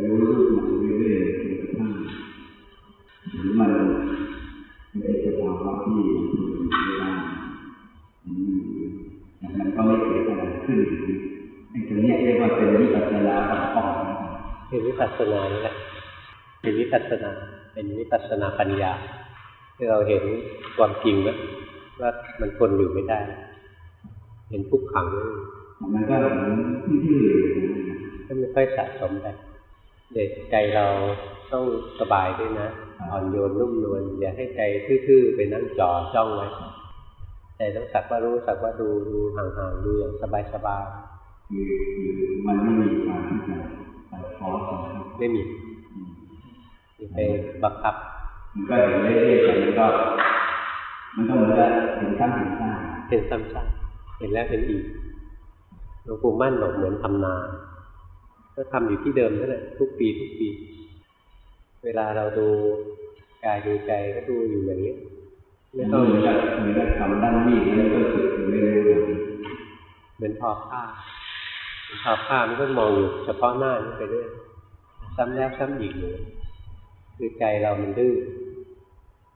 รู้รูปมันเรื่อยๆจนกระทั่งถึงมันเป็นสภาวะที่ไม่ได้แต่มันก็ไม่เกิดอะไรขึ้นไอ้ตรงนี้เรียกว่าเป็นวิปัสสนาอ่อนเป็นวิปัสสนานี่แหละเป็นวิปัสสนา เป็นวิปัสสนาปัญญา ที่เราเห็นความจริงนะว่ามันทนอยู่ไม่ได้ เห็นทุกขังมันก็เหมือนที่ก็ไม่ค่อยสะสมไป เด็กใจเราต้องสบายด้วยนะอ่อนโยนนุ่มนวลอย่าให้ใจทื่อๆไปนั่งจ่อจ้องไว้ใจต้องสักว่ารู้สักว่าดูดูห่างๆดูอย่างสบายๆคือคือมันไม่มีการที่จะไปฟอสไม่มีไปบังคับมันก็เห็นเรื่อยๆแต่มันก็มันก็เหมือนกับเห็นซ้ำเห็นซ้ำเห็นซ้ำๆเห็นแล้วเห็นอีกหลวงปู่มั่นบอกเหมือนทำนา ก็ทำอยู่ที่เดิมนั่นแหละทุกปีทุกปี เวลาเราดูกายดูใจก็ดูอยู่อย่างนี้ไม่ต้องเหมือนกับเหมือนกับทำด้านนี้แล้วก็สึกไม่รู้เหมือนทอผ้าเหมือนทอผ้ามันก็มองอยู่เฉพาะหน้านี่ไปเรื่อยซ้ำแล้วซ้ำอีกเลยคือใจเรามันดื้อ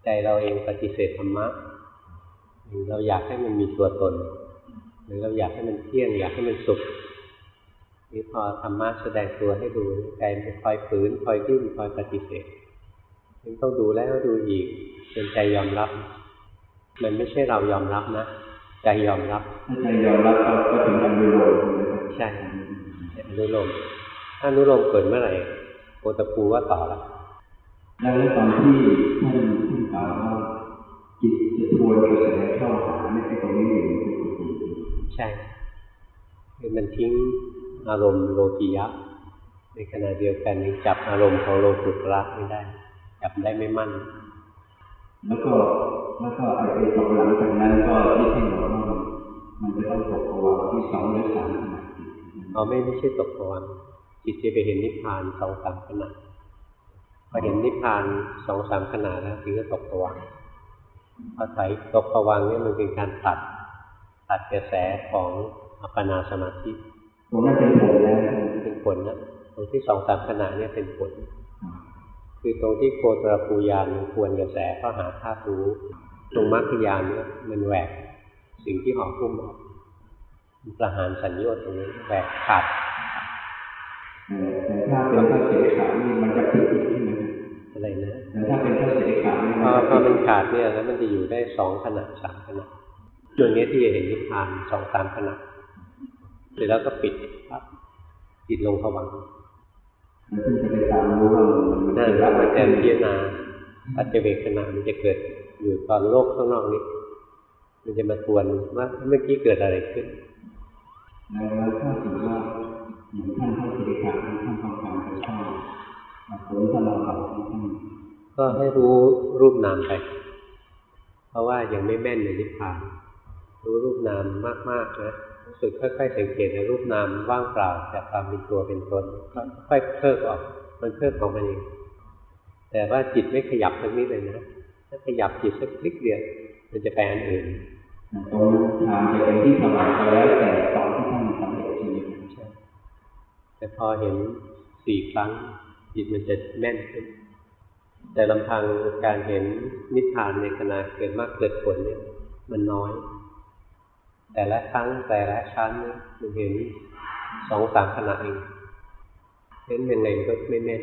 ใจเราเองปฏิเสธธรรมะเราอยากให้มันมีตัวตน หรือเราอยากให้มันเที่ยงอยากให้มันสุข นี่พอธรรมะแสดงตัวให้ดูใจมันคอยฝืนคอยดิ้นคอยปฏิเสธมันต้องดูแล้วดูอีกจนใจยอมรับ มันไม่ใช่เรายอมรับนะใจยอมรับถ้าใจยอมรับก็ถึงอนุโลมใช่อนุโลมถ้าอนุโลมเกิดเมื่อไหร่โอตปูว่าต่อละแล้วตอนที่ท่านท่านกล่าวว่าจิตจะทวนกระแสเข้าหาไม่ใช่ตรงนี้อยู่ใช่คือมันทิ้ง อารมณ์โลกิยะในขณะเดียวกันจับอารมณ์ของโลกุตระไม่ได้ จับได้ไม่มั่น แล้วก็แล้วก็ไอ้ตกหลังจากนั้นก็ที่ท่านบอกว่ามันจะต้องตกภวะที่สองหรือสามขณะอ๋อไม่ไม่ใช่ตกภวะจิตจะไปเห็นนิพพานสองสามขณะพอเห็นนิพพานสองสามขนาดแล้วถึงจะตกผวังพอใส่ตกผวังนี่มันเป็นการตัดตัดกระแสของอัปปนาสมาธิ ตรงนั้นเป็นผลแล้วเป็นผลนะตรงที่สองสามขนาดนี่เป็นผล คือตรงที่โคตรปูยานควรกระแสก็หาธาตุรู้ ตรงมรรคยานเนี่ยมันแหวกสิ่งที่ห่อพุ่มออกประหารสัญญาตรงนี้แหวกขาดแต่ถ้าเป็นพระเสขานี่มันจะผิดอีกใช่ไหมอะไรนะแต่ถ้าเป็นพระเสขานี่พอพอมันขาดเนี่ยแล้วมันจะอยู่ได้สองขนาดสามขนาดจนนี้ที่จะเห็นนิพพานสองสามขนาด เสร็จแล้วก็ปิดครับปิดลงผวังซึ่งจะไปตามรู้ว่ามันนั่นแหละมันจะพิจารณาปัจเจเวขณะมันจะเกิดอยู่ตอนโลกข้างนอกนี้ มันจะมาทวนว่าเมื่อกี้เกิดอะไรขึ้นแล้วถ้าถือว่าเหมือนท่านให้สิริขาท่านต้องการไปเข้าผลสมาบัติก็ให้รู้รูปนามไป เพราะว่ายังไม่แม่นในนิพพานรู้รูปนามมากๆนะ รู้สึกค่อยๆสังเกตในรูปนามว่างเปล่าจากความเป็นตัวเป็นตนค่อยเพิกออก มันเพิกของมันเองแต่ว่าจิตไม่ขยับทั้งนี้เลยนะถ้าขยับจิตสักคลิกเดียวมันจะแปลอันอื่นตรงทางจะเป็นที่สบายไปแล้วแต่ตอนที่ท่านสำเร็จชีวิตแต่พอเห็นสี่ครั้งจิตมันจะแน่นขึ้น แต่ลำพังการเห็นนิพพานในขณะเกิดมากเกิดผลเนี่ย มันน้อย แต่ละครั้งแต่ละชั้นมันเห็นสองสามขณะเองเห็นยังไงก็ไม่แม่น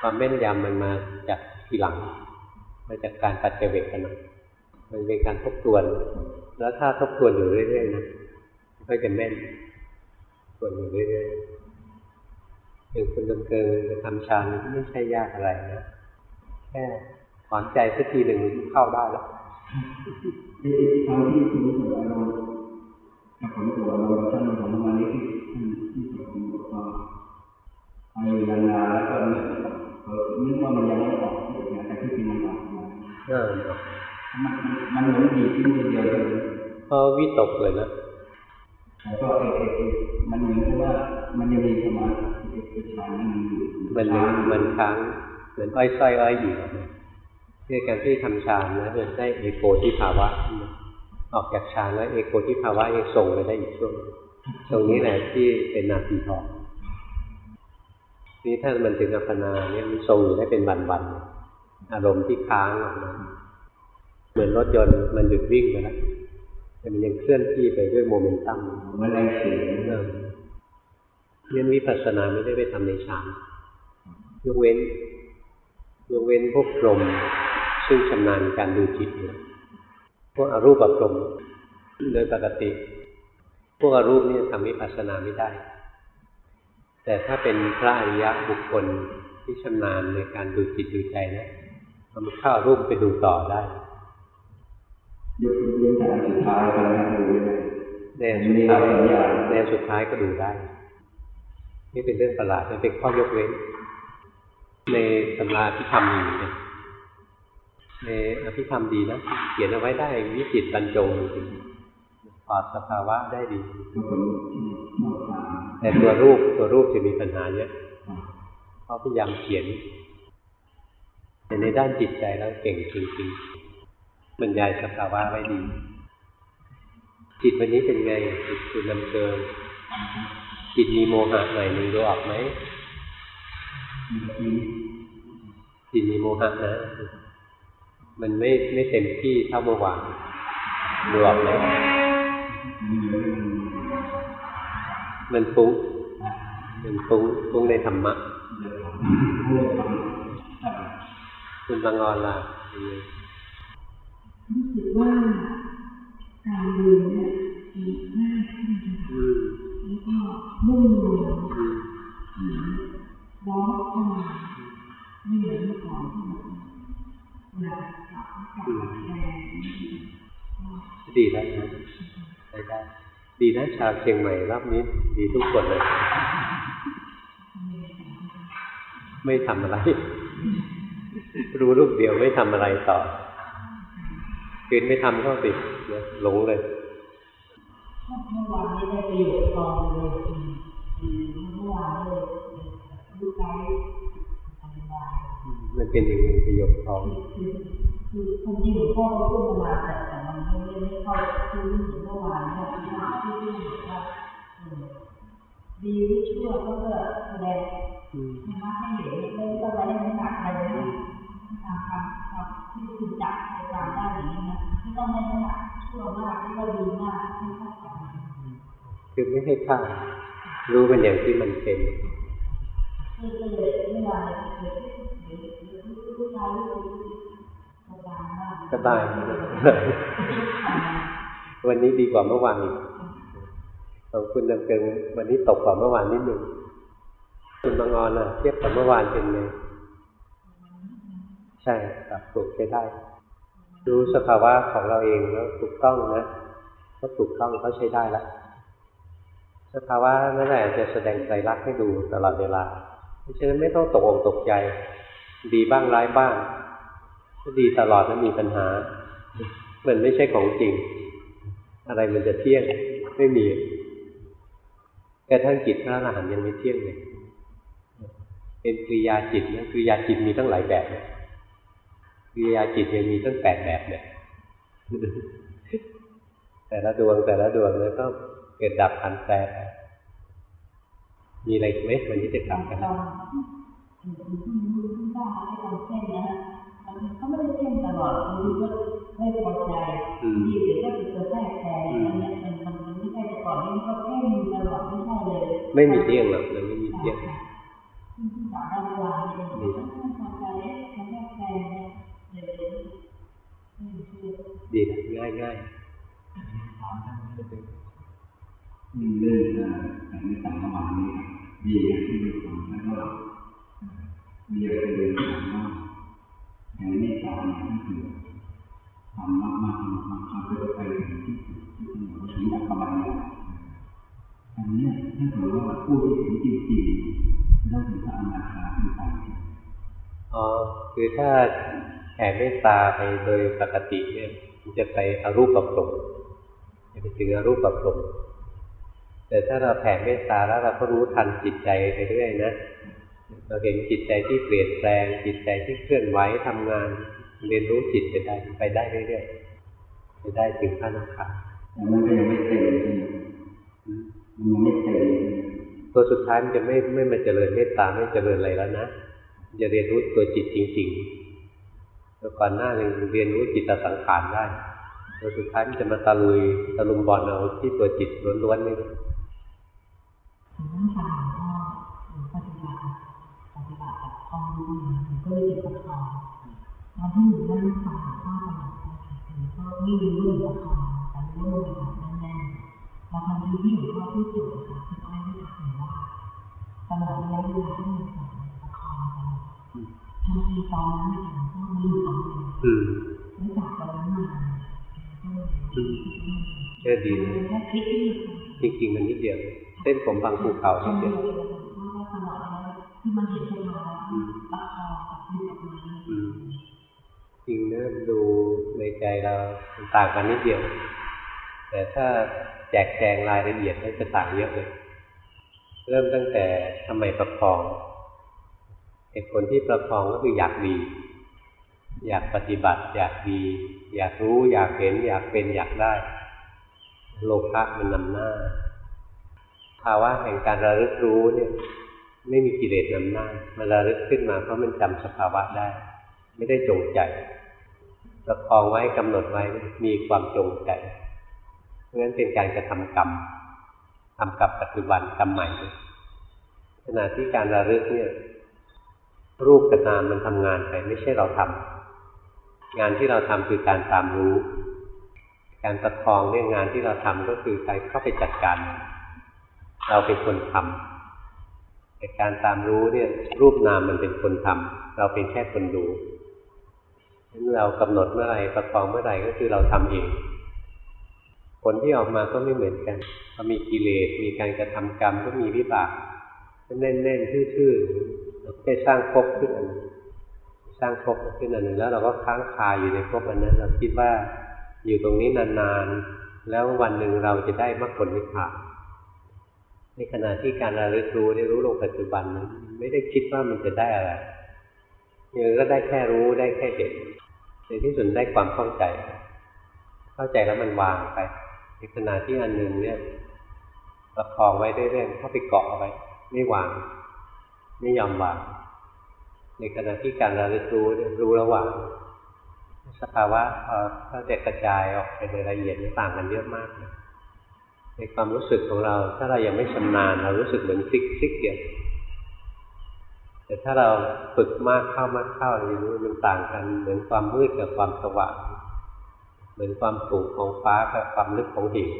ความแม่นยำมันมาจากทีหลัง มาจากการปัจเจเวกขณะมันเป็นการทบทวน แล้วถ้าทบทวนอยู่เรื่อยๆนะก็จะแม่นทวนอยู่เรื่อยๆอย่างคุณดำเกิงจะทำฌานไม่ใช่ยากอะไรนะแค่ถอนใจสักทีหนึ่งเข้าได้แล้ว ที่เขาที่คุณตัวเราถ้าผมตัวเราท่านของมานี้ที่ที่ผมบอกว่าไปนานๆแล้วก็นึกว่ามันยังไม่ออกแต่ที่จริงมันออกเออมันมันเหมือนดีที่เดียวกันพอวิตกเลยนะแล้วก็เอเอมันเหมือนกับว่ามันยังมีสมาธิมันเหมือนมันค้างเหมือนอ้อยส้อยอ้อยอยู่ เนี่ยการที่ทำฌานนะมันได้เอโกที่ภาวะ ออกจากฌานแล้วเอโกที่ภาวะยังส่งไปได้อีกช่วง ตรงนี้แหละที่เป็นนาทีทองนี่ถ้ามันถึงอัปปนาเนี่ยมันทรงอยู่ได้เป็นวันๆอารมณ์ที่ค้างออกมาเหมือนรถยนต์มันหยุดวิ่งไปแล้วแต่มันยังเคลื่อนที่ไปด้วยโมเมนตัมเหมือนแรงเสียงเออเรียนวิปัสสนาไม่ได้ไปทำในฌานยกเว้นยกเว้นพวกพรหม ซึ่งชำนาญการดูจิตอยู่พวกอรูปพรหมโดยปกติ พวกอรูปนี่ทำวิปัสสนาไม่ได้ แต่ถ้าเป็นพระอริยะบุคคลที่ชำนาญในการดูจิตดูใจนะทำเข้ารูปไปดูต่อได้ยกเว้นแต่สุดท้ายไปแล้วดูไม่ด้แนวสุดท้ายแนวสุดท้ายก็ดูได้ นี่เป็นเรื่องประหลาดมันเป็นข้อยกเว้น ในตำราพิธรรมมีนะ ในอภิธรรมดีนะ เขียนเอาไว้ได้วิจิตบรรจงจริงๆถอดสภาวะได้ดี แต่ตัวรูปตัวรูปจะมีปัญหาเยอะเพราะพยายามเขียนแต่ในด้านจิตใจแล้วเก่งจริงๆบรรยายสภาวะไว้ดี จิตวันนี้เป็นไงจิตคือมันเกินจิตมีโมหะหน่อยหนึ่งดูออกไหมจิตมีโมหะนะ มันไม่ไม่เต็มที่เท่าเมื่อวานดูออกไหมมีเยอะมันมันฟุ้งมันฟุ้งฟุ้งในธรรมะเยอะพูดฟังคุณบางออนล่ะเป็นไงรู้สึกว่าการดูเนี่ยมีง่ายขึ้นค่ะอืมแล้วก็นุ่มนวลอืมเชาวเชียงใหม่รอบนี้ดีทุกคนเลย ไม่ทำอะไร รู้รูปเดียวไม่ทำอะไรต่อคืนไม่ทำก็ติดนะหลงเลยเมื่อวานนี้ได้ประโยชน์กองเลยอืมเมื่อวานเลยลูกไก่อธิบายมันเป็นอย่างนี้ประโยคทองคือคือคนที่หลวงพ่อเขาพูดมาแต่แต่มันไม่ไม่เข้าคือ หวานเนี่ยที่ว่าที่ที่บอกว่าดีหรือชั่วก็เพื่อแสดงธรรมะให้เห็นไม่ต้องไปน้ำหนักอะไรนะตามคำคำที่คุณจับในการได้อย่างนี้นะไม่ต้องให้น้ำหนักชั่วมากไม่ก็ดีมากไม่เท่ากันคือไม่ให้ค่ารู้มันอย่างที่มันเป็นคือเลยเมื่อวานเนี่ยเกิดเกิดลูกชายลูกสบายมากสบาย วันนี้ดีกว่าเมื่อวานอีกของคุณดำเกิงวันนี้ตกกว่าเมื่อวานนิดนึงคุณบางอนอะเทียบกับเมื่อวานเป็นไงใช่ครับถูกใช้ได้รู้สภาวะของเราเองแล้วถูกต้องนะก็ถูกต้องเขาใช้ได้แล้วสภาวะนั่นแหละจะแสดงใจรักให้ดูตลอดเวลาเพราะฉะนั้นไม่ต้องตกอกตกใจ ดีบ้างร้ายบ้างถ้าดีตลอดแล้วมีปัญหา มันไม่ใช่ของจริง อะไรมันจะเที่ยงไม่มีกระทั่งจิตพระอรหันต์ยังไม่เที่ยงเลย เป็นกริยาจิตนะกริยาจิตมีตั้งหลายแบบนะกริยาจิตยังมีตั้งแปดแบบเนี่ยแต่ละดวงแต่ละดวงแล้วก็เกิดดับพันแปรมีอะไรอีกไหมวันนี้จะกลับกัน ตอนคุณคุณป้าให้เราเส้นนะมันก็ไม่ได้เส้นตลอดคือก็ไม่พอใจดีเดี๋ยวก็จะตัวแทรกแซงอันนี้มันมันมันไม่ใช่แต่ก่อนนี่มันก็เส้นตลอดไม่ใช่เลย ไม่มีเที่ยงหรอกมันไม่มีเที่ยงซึ่งที่สามได้เวลาเนี่ยมันก็ไม่พอใจมันแทรกแซงเนี่ยเลยไม่เชื่อดีนะง่ายง่ายอืมเรื่องเอ่อแต่ในต่างประมาณนี้ครับดีอย่างที่เราฟังแล้วก็มีอะไรเรียนถามว่า แผ่เมตตาเนี่ยก็คือทำมากมากมากมากมากเพื่อไปถึงที่สุดที่สมอถึงอัปปะเนี่ยอันเนี้ยถ้าเกิดว่าผู้ที่ถึงจริงๆต้องถึงพระอนาคาขึ้นไปอ๋อคือถ้าแผ่เมตตาไปโดยปกติเนี่ยมันจะไปอรูปกับปรมจะไปถึงอรูปกับปรมแต่ถ้าเราแผ่เมตตาแล้วเราก็รู้ทันจิตใจไปเรื่อยนะ เราเห็นจิตใจที่เปลี่ยนแปลง จิตใจที่เคลื่อนไหวทำงาน เรียนรู้จิตไปได้ไปได้เรื่อยๆไปได้ถึงพระนาคาแต่มันก็ยังไม่เต็มใช่ไหมมันยังไม่เต็มใช่ไหมตัวสุดท้ายมันจะไม่ไม่มาเจริญเมตตาไม่เจริญอะไรแล้วนะจะเรียนรู้ตัวจิตจริงๆตัวก่อนหน้ายังเรียนรู้จิตสังขารได้ตัวสุดท้ายมันจะมาตะลุยตะลุมบอลเอาที่ตัวจิตล้วนๆนี่ หนูนั่งฟังหลวงพ่อหนูปฏิบัติปฏิบัติแบบ พองรู้มาหนูก็เลยเก็บประคองตอนที่หนูนั่งฟังหลวงพ่อตลอดหนูก็ไม่รู้ว่าหนูประคองแต่รู้ว่าหนูแบบแน่นๆแล้วทันทีที่หลวงพ่อพูดจบค่ะคุณอ้อยได้ถามว่าตลอดระยะเวลาที่หนูสอนประคองตลอดทันทีตอนนั้นหลวงพ่อมีอยู่ตรงนี้ไม่จากตอนนั้นมาอืมแค่ดีนะจริงๆมันนิดเดียว เส้นผมบางภูเขานิดเดียว ที่มันเห็นขึ้นมาประคองดึงออกมาอืมจริงนะดูในใจเราต่างกันนิดเดียว แต่ถ้าแจกแจงรายละเอียดมันจะต่างเยอะเลย เริ่มตั้งแต่ทำไมประคองเหตุผลที่ประคองก็คืออยากดี อยากปฏิบัติ อยากดี อยากรู้ อยากเห็น อยากเป็นอยากได้ โลภะมันนำหน้า ภาวะแห่งการระลึกรู้เนี่ย ไม่มีกิเลสนำหน้ามันระลึกขึ้นมาเพราะมันจำสภาวะได้ ไม่ได้จงใจประคองไว้กำหนดไว้มีความจงใจเพราะฉะนั้นเป็นการกระทำกรรมทำกับปัจจุบันกรรมใหม่ขณะที่การระลึกเนี่ย รูปกับนามมันทำงานไปไม่ใช่เราทำงานที่เราทำคือการตามรู้ การประคองเนี่ยงานที่เราทำก็คือการเข้าไปจัดการ เราเป็นคนทำ แต่การตามรู้เนี่ยรูปนามมันเป็นคนทำเราเป็นแค่คนดูฉะนั้นเรากำหนดเมื่อไหร่ประคองเมื่อไหร่ก็คือเราทำเองผลที่ออกมาก็ไม่เหมือนกันพอมีกิเลส มีการกระทำกรรมก็มีวิบากแน่นๆทื่อๆเราไปสร้างภพขึ้นอันนึงสร้างภพขึ้นอันหนึ่งแล้วเราก็ค้างคาอยู่ในภพอันนั้น เราคิดว่าอยู่ตรงนี้นานๆ แล้ววันหนึ่งเราจะได้มรรคผลนิพพาน ในขณะที่การระลึกรู้ได้รู้ลงปัจจุบันนั้นไม่ได้คิดว่ามันจะได้อะไรยังก็ได้แค่รู้ได้แค่เห็นในที่สุดได้ความเข้าใจ เข้าใจแล้วมันวางไป ในขณะที่อันหนึ่งเนี่ยประคองไว้เรื่อยๆเข้าไปเกาะเอาไว้ ไม่วาง ไม่ยอมวาง ในขณะที่การระลึกรู้รู้ระหว่างสภาวะพอถ้าจะกระจายออกไปในรายละเอียดนี่ต่างกันเยอะมากนะ ในความรู้สึกของเรา ถ้าเรายังไม่ชำนาญ เรารู้สึกเหมือนคลิกคลิกเดียวแต่ถ้าเราฝึกมากเข้ามากเข้าอย่างนี้มันต่างกัน เหมือนความมืดกับความสว่างเหมือนความสูงของฟ้ากับความลึกของหิน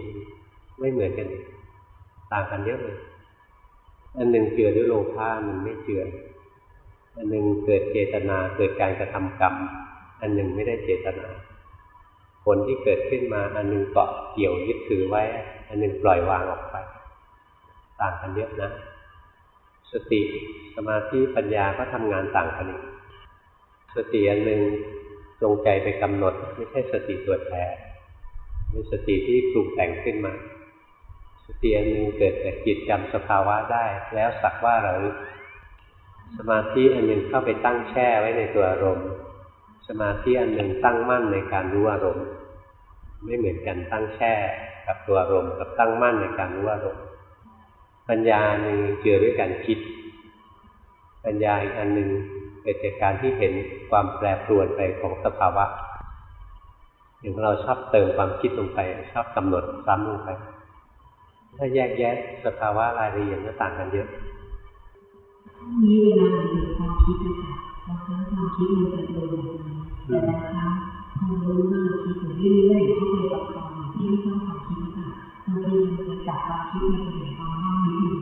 ไม่เหมือนกัน ต่างกันเยอะเลยอันหนึ่งเจือด้วยโลภะอันหนึ่งไม่เจืออันหนึ่งเกิดเจตนาเกิดการกระทำกรรม อันหนึ่งไม่ได้เจตนา ผลที่เกิดขึ้นมาอันหนึ่งเกาะเกี่ยวยึดถือไว้ อันหนึ่งปล่อยวางออกไป ต่างกันเยอะนะ สติสมาธิปัญญาก็ทำงานต่างกันอีกสติอันหนึ่งจงใจไปกำหนด ไม่ใช่สติตัวแท้เป็นสติที่ปรุงแต่งขึ้นมา สติอันหนึ่งเกิดจากจิตจำสภาวะได้ แล้วสักว่าเราสมาธิอันหนึ่งเข้าไปตั้งแช่ไว้ในตัวอารมณ์ สมาธิอันหนึ่งตั้งมั่นในการรู้อารมณ์ ไม่เหมือนกันตั้งแช่กับตัวอารมณ์กับตั้งมั่นในการรู้อารมณ์ ปัญญาหนึ่งเจือด้วยการคิด ปัญญาอีกอันหนึ่งเกิดจากการที่เห็นความแปรปรวนไปของสภาวะอย่างเราชอบเติมความคิดลงไปชอบกำหนดซ้ำลงไป ถ้าแยกแยะสภาวะรายละเอียดก็ต่างกันเยอะนี้เวลาเราเห็นความคิดนะคะบางครั้งความคิดมันจะโดน แต่บางครั้งรู้ว่าเราคิดอยู่เรื่อยๆเข้าไปประคองที่ไม่ต้องความคิดค่ะบางทีมันจะจับความคิดมันจะเห็นความว่างนิดหนึ่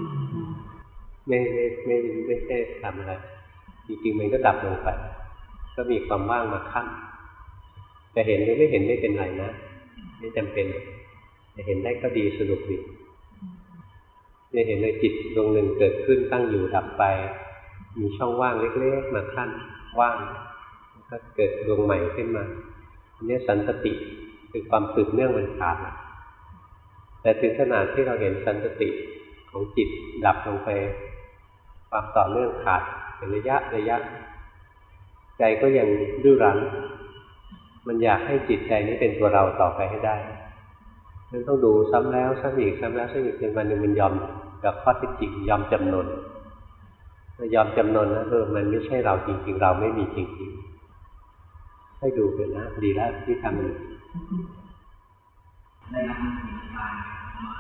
ไม่ไม่ไม่ไม่ใช่ทำอะไรจริงๆมันก็ดับลงไป ก็มีความว่างมาขั้นจะเห็นหรือไม่เห็นไม่เป็นไรนะไม่จำเป็นจะเห็นได้ก็ดีสนุกดีจะเห็นเลยจิตดวงหนึ่งเกิดขึ้นตั้งอยู่ดับไป มีช่องว่างเล็กๆมาขั้นว่าง ก็เกิดดวงใหม่ขึ้นมาอันนี้สันสติคือความสืบเนื่องมันขาดแต่ถึงขนาดที่เราเห็นสันสติของจิตดับลงไป ความต่อเนื่องขาดเป็นระยะระยะ ใจก็ยังดื้อรั้น มันอยากให้จิตใจนี้เป็นตัวเราต่อไปให้ได้นั้นต้องดูซ้ำแล้วซ้ำอีกซ้ำแล้วซ้ำอีกจนวันหนึ่งมันยอมกับข้อเท็จจริงยอมจำนนยอมจำนนนะเออมันไม่ใช่เราจริง ๆ เราไม่มีจริง ๆ ให้ดูไปนะดีแล้วที่ทำอยู่ได้รับการการมา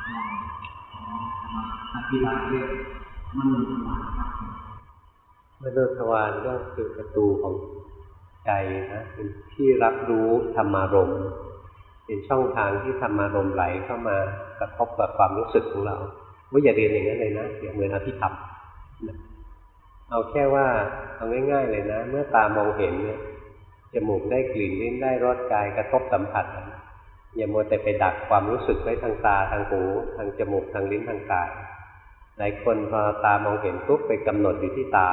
ลองมาอธิบายเรื่องมนุษย์วานครับมโนทวารก็คือประตูของใจนะเป็นที่รับรู้ธรรมารมณ์เป็นช่องทางที่ธรรมารมณ์ไหลเข้ามากระทบกับความรู้สึกของเราว่าอย่าเรียนอย่างนั้นเลยนะอย่าเหมือนอภิธรรมเอาแค่ว่าเอาง่าย ๆ เลยนะ เมื่อตามองเห็นเนี่ย จมูกได้กลิ่นลิ้นได้รสกายกระทบสัมผัสอย่ามัวแต่ไปดักความรู้สึกไว้ทางตาทางหูทางจมูกทางลิ้นทางกายหลายคนพอตามองเห็นปุ๊บไปกำหนดอยู่ที่ตา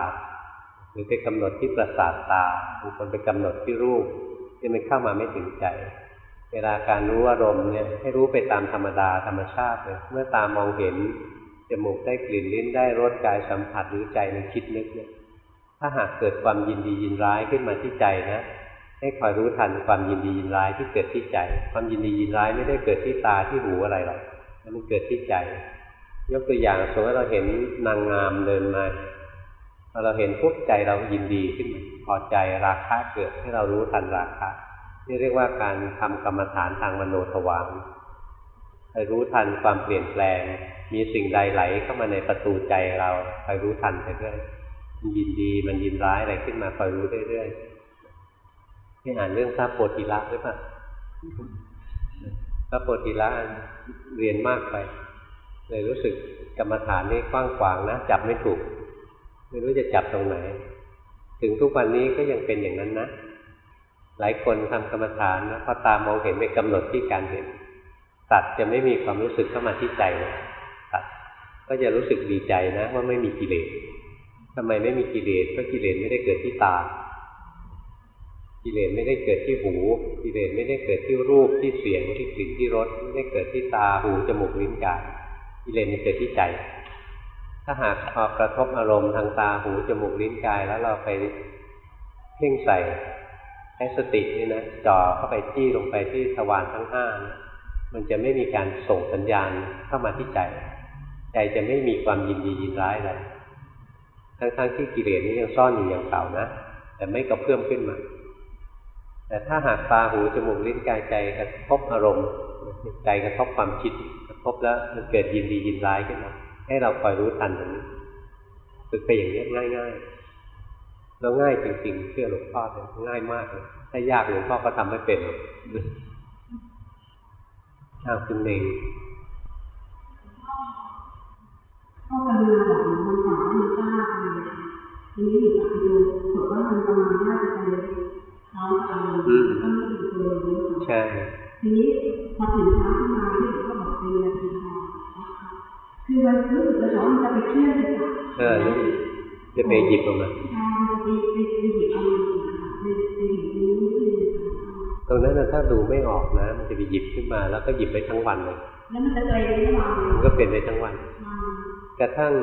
หรือไปกำหนดที่ประสาทตาบางคนไปกำหนดที่รูปที่มันเข้ามาไม่ถึงใจ เวลาการรู้อารมณ์เนี่ยให้รู้ไปตามธรรมดาธรรมชาติเลยเมื่อตามองเห็นจมูกได้กลิ่นลิ้นได้รสกายสัมผัสหรือใจมันคิดนึกเนี่ยถ้าหากเกิดความยินดียินร้ายขึ้นมาที่ใจนะ ให้คอยรู้ทันความยินดียินร้ายที่เกิดที่ใจ ความยินดียินร้ายไม่ได้เกิดที่ตาที่หูอะไรหรอกมันเกิดที่ใจ ยกตัวอย่างสมมติเราเห็นนางงามเดินมาพอเราเห็นปุ๊บใจเรายินดีขึ้นพอใจราคะเกิดให้เรารู้ทันราคะนี่เรียกว่าการทำกรรมฐานทางมโนทวารไปรู้ทันความเปลี่ยนแปลง มีสิ่งใดไหลเข้ามาในประตูใจเราคอยรู้ทันไปเรื่อยมันยินดีมันยินร้ายอะไรขึ้นมาคอยรู้เรื่อยๆ ที่อ่านเรื่องพระโพธิละหรือเปล่าพระโพธิละเรียนมากไป เลยรู้สึกกรรมฐานนี่กว้างขวางนะจับไม่ถูก ไม่รู้จะจับตรงไหน ถึงทุกวันนี้ก็ยังเป็นอย่างนั้นนะ หลายคนทำกรรมฐานนะพอตามมองเห็นไปกำหนดที่การเห็น ตัดจะไม่มีความรู้สึกเข้ามาที่ใจเลยตัดก็จะรู้สึกดีใจนะว่าไม่มีกิเลสทำไมไม่มีกิเลสเพราะกิเลสไม่ได้เกิดที่ตา กิเลสไม่ได้เกิดที่หู กิเลสไม่ได้เกิดที่รูปที่เสียงที่กลิ่นที่รสไม่ได้เกิดที่ตาหูจมูกลิ้นกายกิเลสมันเกิดที่ใจ ถ้าหากพอกระทบอารมณ์ทางตาหูจมูกลิ้นกายแล้วเราไปเพ่งใส่ใช้สตินี่นะจ่อเข้าไปจี้ลงไปที่ทวารทั้งห้านะมันจะไม่มีการส่งสัญญาณเข้ามาที่ใจ ใจจะไม่มีความยินดียินร้ายอะไรทั้งๆที่กิเลสนี้ยังซ่อนอยู่อย่างเก่านะ แต่ไม่กระเพื่อมขึ้นมา แต่ถ้าหากตาหูจมูกลิ้นกายใจกระทบอารมณ์ใจกระทบความคิดกระทบแล้วมันเกิดยินดียินร้ายขึ้นมาให้เราคอยรู้ทันตรงนี้ฝึกไปอย่างนี้ง่ายๆแล้วง่ายจริงๆเชื่อหลวงพ่อเลยง่ายมากเลยถ้ายากหลวงพ่อก็ทำไม่เป็นอ้าวคุณเองก็กรุณาบอกมันก่อนว่ามันกล้าไปทีนี้อยู่กับดูบอกว่ามันประมาณว่าจะไป เขาไปก็ไม่ถึงตัวเลยใช่ทีนี้พอถึงเช้าขึ้นมาที่ก็บอกเป็นนาทีทองคือมันรู้สึกว่ามันจะไปเคลื่อนไปจับเออนี่จะไปหยิบออกมาใช่มันจะไปไปไปหยิบเอามันไปไปหยิบนี้ที่ตรงนั้นนะถ้าดูไม่ออกนะ มันจะไปหยิบขึ้นมา แล้วก็หยิบไปทั้งวันเลยแล้วมันจะเกรงระหว่างมันก็เป็นไปทั้งวันกระทั่ง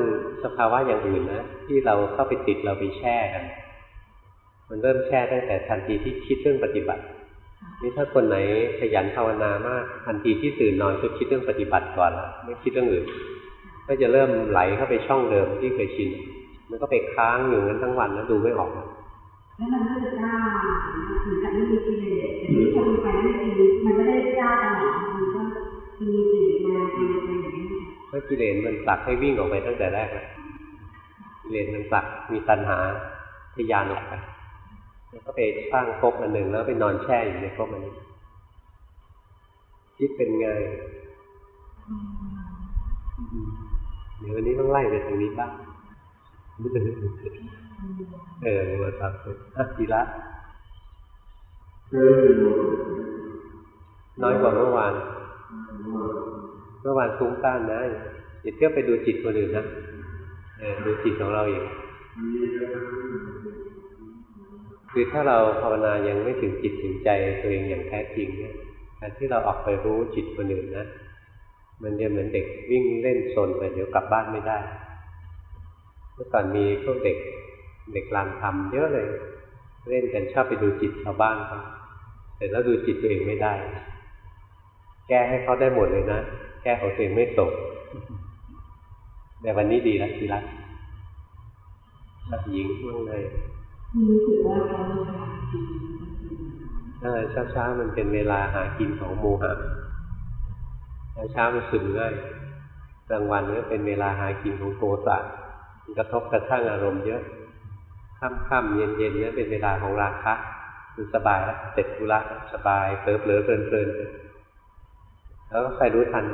สภาวะอย่างอื่นนะที่เราเข้าไปติดเราไปแช่กัน มันเริ่มแช่ตั้งแต่ทันทีที่คิดเรื่องปฏิบัติ นี่ถ้าคนไหนขยันภาวนามากทันทีที่ตื่นนอนก็คิดเรื่องปฏิบัติก่อนละไม่คิดเรื่องอื่น ก็จะเริ่มไหลเข้าไปช่องเดิมที่เคยชิน มันก็ไปค้างอยู่งั้นทั้งวันแล้วดูไม่ออกแล้วมันก็จะกล้าเหมือนกับไม่มีกิเลสแต่ที่ทำไปนั่นคือมันไม่ได้กล้าตลอดมันก็มีสิ่งมาเป็นไปอย่างนี้เพราะกิเลสมันผลักให้วิ่งออกไปตั้งแต่แรกแล้วกิเลสมันผลักมีตัณหาทะยานออกไป แล้วก็ไปสร้างภพอันหนึ่งแล้วไปนอนแช่อยู่ในภพอันนี้คิดเป็นไงเดี๋ยววันนี้ต้องไล่ไปทางนี้บ้างเออมาทำเลยอะจีละน้อยกว่าเมื่อวานเมื่อวานฟุ้งซ่านนะอย่าเที่ยวไปดูจิตคนอื่นนะเออดูจิตของเราเอง คือถ้าเราภาวนายังไม่ถึงจิตถึงใจตัวเองอย่างแท้จริงเนี่ยการที่เราออกไปรู้จิตคนอื่นนะมันจะเหมือนเด็กวิ่งเล่นโซนไปเดี๋ยวกลับบ้านไม่ได้ เมื่อก่อนมีพวกเด็กเด็กลานทำเยอะเลย เล่นกันชอบไปดูจิตชาวบ้านเขาเสร็จแล้วดูจิตตัวเองไม่ได้ แก้ให้เขาได้หมดเลยนะแก้ของตัวเองไม่ตกแต่วันนี้ดีแล้วดีแล้วหญิงว่างเลย รู้สึกว่าเขามีทางจริงเออช้าเช้าๆมันเป็นเวลาหากินของโมหะเช้าช้ามันซึมง่ายกลางวันก็เป็นเวลาหากินของโกสะมันกระทบกระทั่งอารมณ์เยอะค่ำๆเย็นๆเนี่ยเป็นเวลาของราคะมันสบายแล้วเสร็จธุระสบายเผลอเผลอเพลินเพลินๆแล้วก็ใครรู้ทัน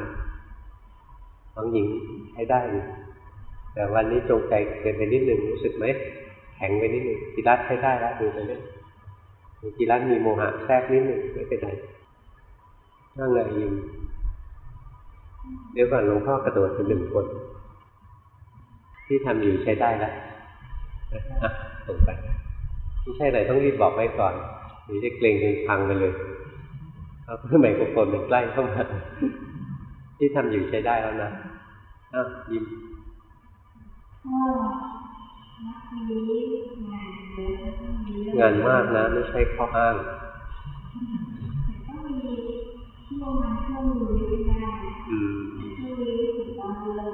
น้องหญิงใช้ได้ แต่วันนี้จงใจเกินไปนิดหนึ่งรู้สึกไหม แข็งไปนิดหนึ่งกีรัตใช้ได้แล้วดูไปเนี่ยกีรัตมีโมหะแทรกนิดหนึ่งไม่เป็นไรนั่งเลยยิมเดี๋ยวก่อนหลวงพ่อกระโดดไปหนึ่งคน ที่ทำอยู่ใช้ได้แล้วส่งไปไม่ใช่อะไรต้องรีบบอกไว้ก่อนหรือจะเกรงจนพังไปเลยเอาเพื่อไมโครโฟนมันใกล้เข้ามาที่ทำอยู่ใช้ได้แล้วนะอ้าวยิ้ม งานเยอะต้องมีเรื่องงานมากนะ ไม่ใช่ข้ออ้างต้องมีช่วงนั้นช่วงนี้ไม่ได้อืมช่วงนี้รู้สึกว่าเริ่ม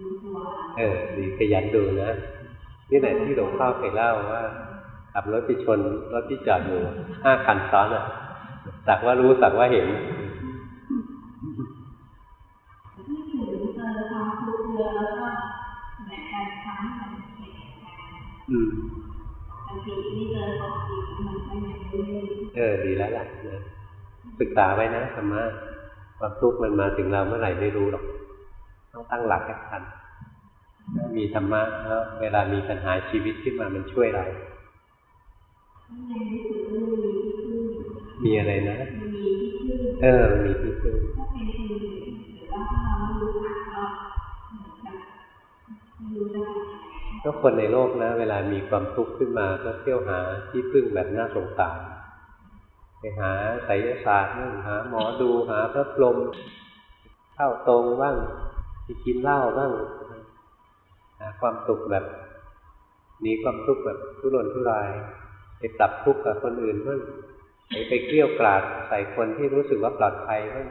รู้ตัวเออดีขยันดูนะ นี่แหละที่หลวงพ่อเคยเล่าว่าขับรถไปชนรถที่จอดอยู่ห้าคันซ้อนอะสักว่ารู้สักว่าเห็น อืมบางทีที่เจอของจริงมันก็ยังไม่ได้เออ ดีแล้วล่ะนะศึกษาไว้นะธรรมะความทุกข์มันมาถึงเราเมื่อไหร่ไม่รู้หรอก ต้องตั้งหลักให้ทันถ้ามีธรรมะแล้วเวลามีปัญหาชีวิตขึ้นมามันช่วยเรายังรู้สึกว่ามีที่พึ่งมีอะไรนะมีที่พึ่งเออ มีที่พึ่ง ก็คนในโลกนะ เวลามีความทุกข์ขึ้นมาก็เที่ยวหาที่พึ่งแบบน่าสงสารไปหาไสยศาสตร์บ้างหาหมอดูหาพระพรหมเข้าตรงบ้างไปกินเหล้าบ้างหาความสุขแบบหนีความทุกข์แบบทุรนทุราย ไปปรับทุกข์กับคนอื่นบ้างไปไปเกลี้ยวกล่อมใส่คนที่รู้สึกว่าปลอดภัยบ้าง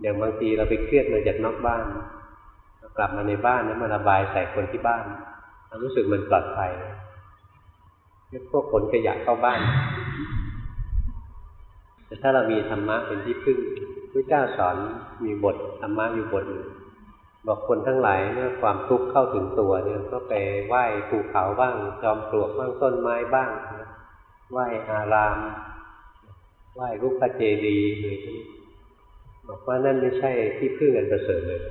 อย่างบางทีเราไปเครียดมาจากนอกบ้าน กลับมาในบ้านแล้วมาระบายใส่คนที่บ้านเรารู้สึกมันปลอดภัยเรียกพวกขนขยะเข้าบ้าน แต่ถ้าเรามีธรรมะเป็นที่พึ่งพระเจ้าสอนมีบทธรรมะอยู่บทหนึ่งบอกคนทั้งหลายเมื่อความทุกข์เข้าถึงตัวเนี่ยก็ไปไหว้ภูเขาบ้าง จอมปลวกบ้างต้นไม้บ้างไหว้อารามไหว้รูปเจดีย์อะไรพวกนี้บอกว่านั่นไม่ใช่ที่พึ่งอันประเสริฐเลย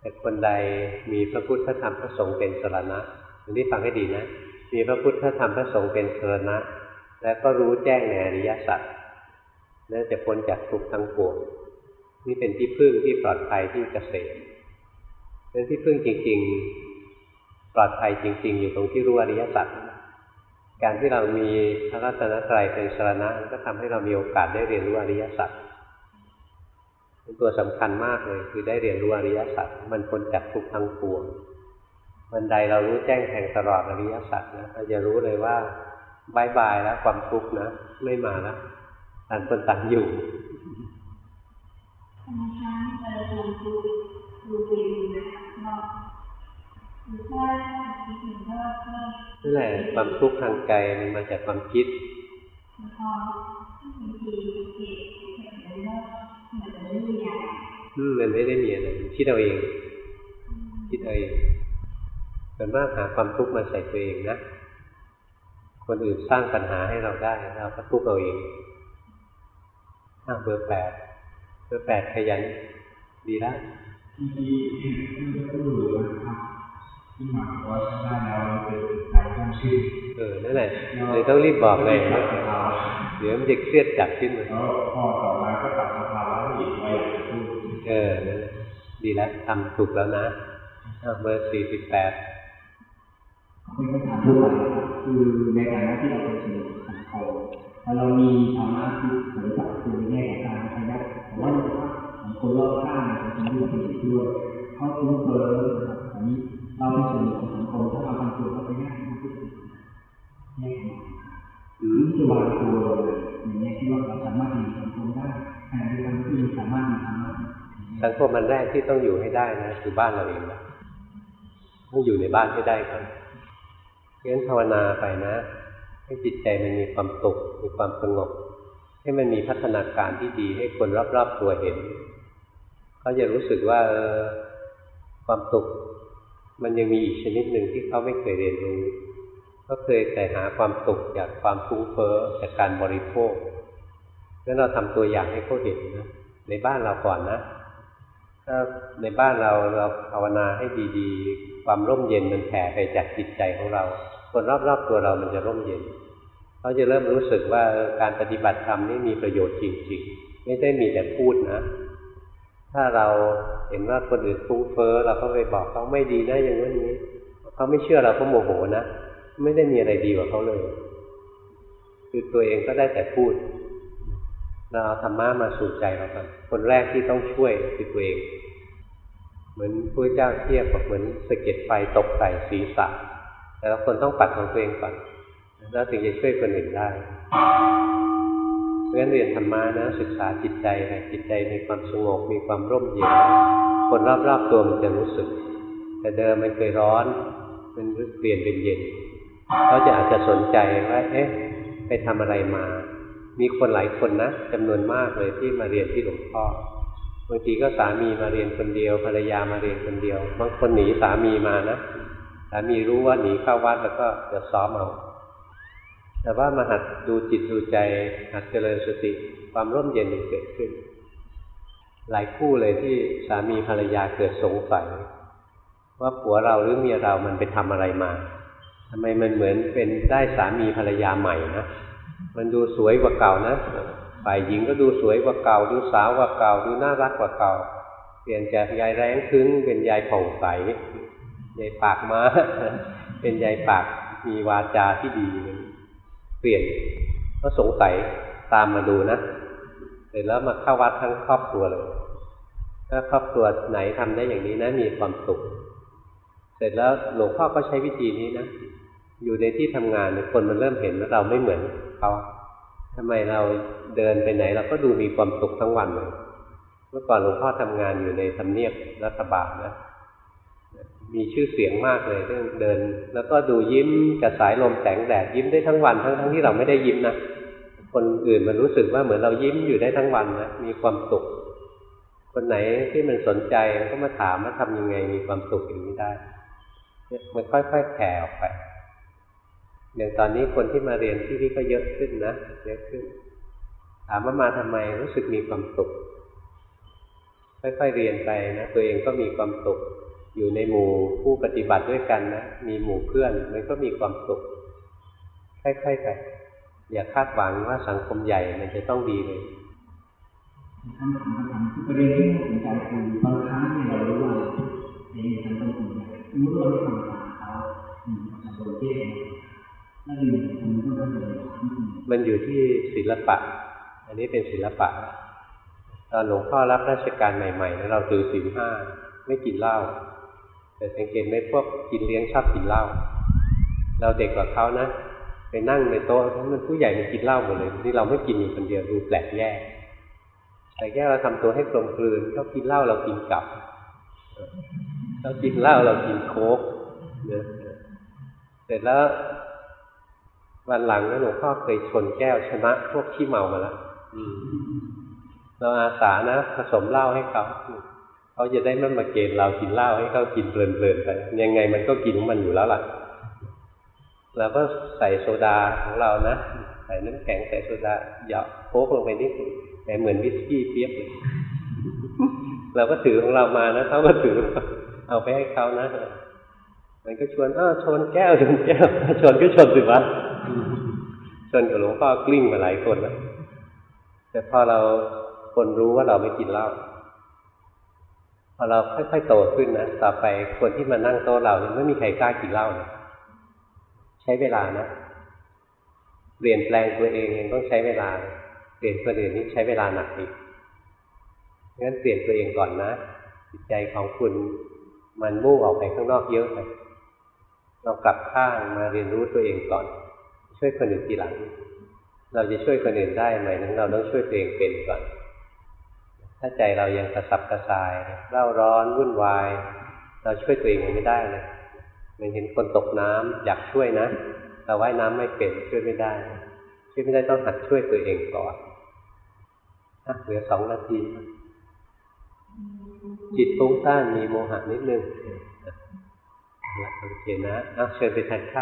แต่คนใดมีพระพุทธพระธรรมพระสงฆ์เป็นสรณะอันนี้ฟังให้ดีนะ มีพระพุทธพระธรรมพระสงฆ์เป็นสรณะ แล้วก็รู้แจ้งในอริยสัจน่าจะพ้นจากทุกข์ทั้งปวงนี่เป็นที่พึ่งที่ปลอดภัยที่เกษมเป็นที่พึ่งจริง ๆ ปลอดภัยจริง ๆ อยู่ตรงที่รู้อริยสัจการที่เรามีพระรัตนตรัยเป็นสรณะก็ทำให้เรามีโอกาสได้เรียนรู้อริยสัจ ตัวสำคัญมากเลย คือได้เรียนรู้อริยสัจมันพ้นจากทุกข์ทั้งปวงวันใดเรารู้แจ้งแทงตลอดอริยสัจนะเราจะรู้เลยว่าบายบายแล้วความทุกข์นะ ไม่มาแล้วต่างคนต่างอยู่บางครั้งเจอความทุกข์ดูไปดูนะคะก็หรือถ้าคิดถึงก็ก็นั่นแหละความทุกข์ทางใจมันมาจากความคิดพอบางที มมันไม่ได้มีอะไรคิดเอาเองคิดเอาเองส่วนมากหาความทุกข์มาใส่ตัวเองนะ คนอื่นสร้างปัญหาให้เราได้เราก็ทุกข์เอาเองอ้าเบอร์แปดเบอร์แปดขยันดีแล้วที่ที่ที่พูดนะครับที่หมายว่าได้แล้วเราเป็นสายตั้งชื่อเออนั่นแหละเลยต้องรีบบอกเลยเดี๋ยวมันจะเครียดจัดขึ้นมาแล้วพอต่อมา ดีแล้วทำถูกแล้วนะเบอร์สี่สิบแปดเป็นคำถามทั่วไปคือในฐานะที่เราเป็นส่วนหนึ่อสังคมถ้าเรามีธรรมะที่เหมือนกับคือในแง่ของการขยับแต่ว่าในสภาพของคนรอบข้างในสังคมที่เราเป็นอยู่ด้วยเขาคุ้นเคยนะครับอันนี้เราเป็นส่วนหนึ่งของสังคมถ้าเราทำตัวเข้าไปง่ายมากที่สุดแง่ของหรือจะวางตัวอย่างเงี้ที่ว่าเราสามารถมีสังคมได้ขณะเดียวกันที่สามารถมีธร สังคมมันแรกที่ต้องอยู่ให้ได้นะคือบ้านเราเองนะต้องอยู่ในบ้านให้ได้ก่อนงั้นภาวนาไปนะ ให้จิตใจมันมีความสุขมีความสงบ ให้มันมีพัฒนาการที่ดีให้คนรอบๆตัวเห็นเขาจะรู้สึกว่าความสุขมันยังมีอีกชนิดหนึ่งที่เขาไม่เคยเรียนรู้ ก็เคยแต่หาความสุขจากความฟุ้งเฟ้อจากการบริโภคงั้นเราทำตัวอย่างให้เขาเห็นนะในบ้านเราก่อนนะ ถ้าในบ้านเราเราภาวนาให้ดี ๆ ความร่มเย็นมันแผ่ไปจากจิตใจของเรา คนรอบๆตัวเรามันจะร่มเย็นเขาจะเริ่มรู้สึกว่าการปฏิบัติธรรมนี่มีประโยชน์จริง ๆ ไม่ได้มีแต่พูดนะ ถ้าเราเห็นว่าคนอื่นฟุ้งเฟ้อเราก็ไปบอกเขาไม่ดีนะอย่างนี้นี้เขาไม่เชื่อเราก็โมโหนะ ไม่ได้มีอะไรดีกว่าเขาเลย คือตัวเองก็ได้แต่พูด เราเอาธรรมะมาสู่ใจเราก่อนคนแรกที่ต้องช่วยคือตัวเอง เหมือนพระเจ้าเทียบกับเหมือนสะเก็ดไฟตกใส่ศีรษะแต่ละคนต้องปัดของตัวเองก่อนแล้วถึงจะช่วยคนอื่นได้เพราะฉะนั้นเรียนธรรมะนะศึกษาจิตใจนะจิตใจมีความสงบมีความร่มเย็นคนรอบๆตัวมันจะรู้สึก แต่เดิมมันเคยร้อน มันเปลี่ยนเป็นเย็นเขาจะอาจจะสนใจว่าเอ๊ะไปทำอะไรมา มีคนหลายคนนะจำนวนมากเลยที่มาเรียนที่หลวงพ่อบางทีก็สามีมาเรียนคนเดียวภรรยามาเรียนคนเดียว บางคนหนีสามีมานะสามีรู้ว่าหนีเข้าวัดแล้วก็จะซ้อมเอาแต่ว่ามาหัดดูจิตดูใจหัดเจริญสติความร่มเย็นมันเกิดขึ้น หลายคู่เลยที่สามีภรรยาเกิดสงสัยว่าผัวเราหรือเมียเรามันไปทำอะไรมาทำไมมันเหมือนเป็นได้สามีภรรยาใหม่นะ มันดูสวยกว่าเก่านะฝ่ายหญิงก็ดูสวยกว่าเก่า ดูสาวกว่าเก่า ดูน่ารักกว่าเก่า เปลี่ยนจากยายแรงคึ้งเป็นยายผ่องใสยายปากมา้าเป็นยายปากมีวาจาที่ดีเปลี่ยนก็สงสัยตามมาดูนะเสร็จแล้วมาเข้าวัดทั้งครอบครัวเลยถ้าครอบครัวไหนทำได้อย่างนี้นะมีความสุข เสร็จแล้วหลวงพ่อก็ใช้วิธีนี้นะ อยู่ในที่ทำงานคนมันเริ่มเห็นว่าเราไม่เหมือนเขาทำไมเราเดินไปไหน เราก็ดูมีความสุขทั้งวันเลย เมื่อก่อนหลวงพ่อทำงานอยู่ในทำเนียบรัฐบาลนะ มีชื่อเสียงมากเลยเรื่องเดิน แล้วก็ดูยิ้มกระสายลมแสงแดดยิ้มได้ทั้งวันทั้งทั้งที่เราไม่ได้ยิ้มนะ คนอื่นมันรู้สึกว่าเหมือนเรายิ้มอยู่ได้ทั้งวันนะ มีความสุข คนไหนที่มันสนใจก็มาถามว่าทำยังไงมีความสุขอย่างนี้ได้ มันค่อยๆแผ่ออกไป อย่างตอนนี้คนที่มาเรียนที่นี่ก็เยอะขึ้นนะเยอะขึ้น ถามว่ามาทำไมรู้สึกมีความสุขค่อยๆเรียนไปนะตัวเองก็มีความสุข อยู่ในหมู่ผู้ปฏิบัติด้วยกันนะมีหมู่เพื่อนมันก็มีความสุขค่อยๆไปอย่าคาดหวังว่าสังคมใหญ่มันจะต้องดีเลยคำถามคำถามคือประเด็นที่น่าสนใจคือบางครั้งที่เรารู้ว่าในสังคมใหญ่เมื่อเราไม่ทำตามเขาสังคมเที่ มันอยู่ที่ศิลปะ อันนี้เป็นศิลปะ ตอนหลวงพ่อรับราชการใหม่ๆเราถือศีลห้าไม่กินเหล้า แต่สังเกตไหมพวกกินเลี้ยงชอบกินเหล้า เราเด็กกว่าเขานะ ไปนั่งในโต๊ะทั้งมันผู้ใหญ่มันกินเหล้าหมดเลยที่เราไม่กินอยู่คนเดียวดูแปลกแยกแต่แยกเราทำตัวให้กลมกลืนเขากินเหล้าเรากินกลับเขากินเหล้าเรากินโค้กเสร็จแล้ว วันหลังนะหลวงพ่อเคยชนแก้วชนะพวกขี้เมามาแล้วเราอาสานะผสมเหล้าให้เขาเขาจะได้ไม่มาเกณฑ์เรากินเหล้าให้เขากินเพลินๆไปยังไงมันก็กินของมันอยู่แล้วล่ะเราก็ใส่โซดาของเรานะใส่น้ำแข็งใส่โซดาหยอกโค้กลงไปนิดแต่เหมือนวิสกี้เปียบเลยเราก็ถือของเรามานะเขาก็ถือ เอาไปให้เขานะมันก็ชวนเออชนแก้วชนแก้วชนก็ชนสิวะ ชนกับหลวงพ่อกลิ้งมาหลายคนแล้วแต่พอเราคนรู้ว่าเราไม่กินเหล้าพอเราค่อยๆโตขึ้นนะต่อไปคนที่มานั่งโต๊ะเราเนี่ยไม่มีใครกล้ากินเหล้าเลยใช้เวลานะเปลี่ยนแปลงตัวเองยังต้องใช้เวลา เปลี่ยนคนอื่นนี่ใช้เวลาหนักอีกงั้นเปลี่ยนตัวเองก่อนนะจิตใจของคุณมันมุ่งออกไปข้างนอกเยอะไปเรากลับข้างมาเรียนรู้ตัวเองก่อน ช่วยคนอื่นทีหลัง เราจะช่วยคนอื่นได้ไหมนั้นเราต้องช่วยตัวเองเป็นก่อน ถ้าใจเรายังกระสับกระส่ายเร่าร้อนวุ่นวาย เราช่วยตัวเองไม่ได้เลยมันเห็นคนตกน้ำอยากช่วยนะแต่ว่ายน้ำไม่เป็นช่วยไม่ได้ ช่วยไม่ได้ต้องหัดช่วยตัวเองก่อนอะเหลือสองนาที จิตฟุ้งซ่านมีโมหะนิดนึงเอาละโอเคนะเอาเชิญไปทานข้าว